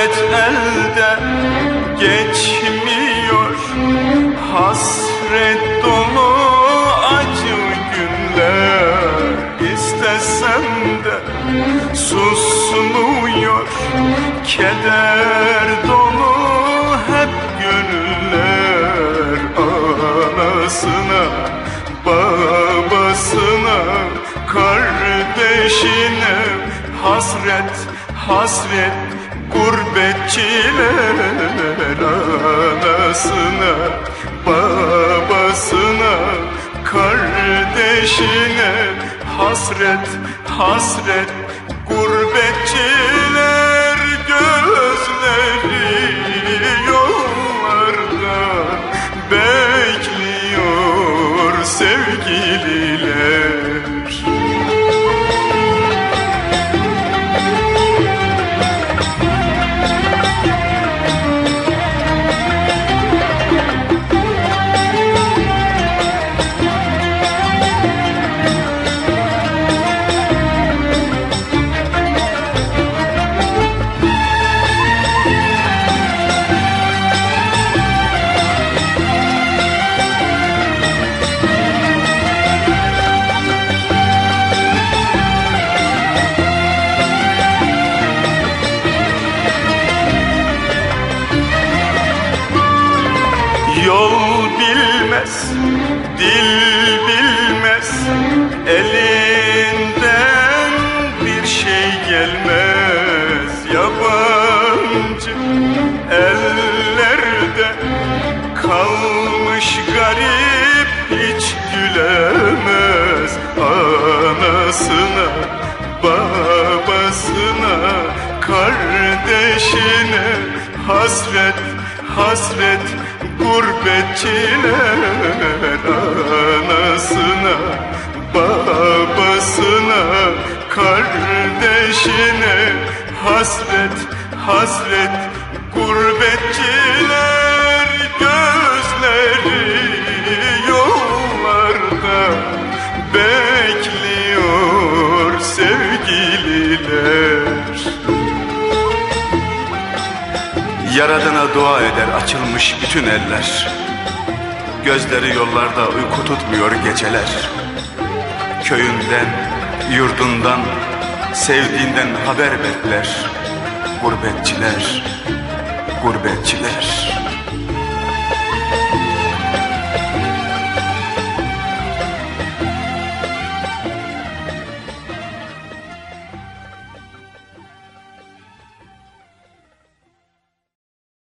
hasret elden geçmiyor. Hasret dolu acı günler İstesem de susmuyor. Keder dolu hep gönüller Anasına, babasına, kardeşine. Hasret, hasret gurbetçiler Anasına, babasına, kardeşine Hasret, hasret. Gurbetçiler Gözleri yollarda bekliyor sevgililer bilmez, dil bilmez. Elinden bir şey gelmez. Yabancı ellerde kalmış garip Hiç gülemez. Anasına, babasına Kardeşine hasret, hasret gurbetçiler anasına babasına kardeşine. Hasret hasret gurbetçiler Yaradana dua eder açılmış bütün eller. Gözleri yollarda uyku tutmuyor geceler. Köyünden, yurdundan, sevdiğinden haber bekler Gurbetçiler, gurbetçiler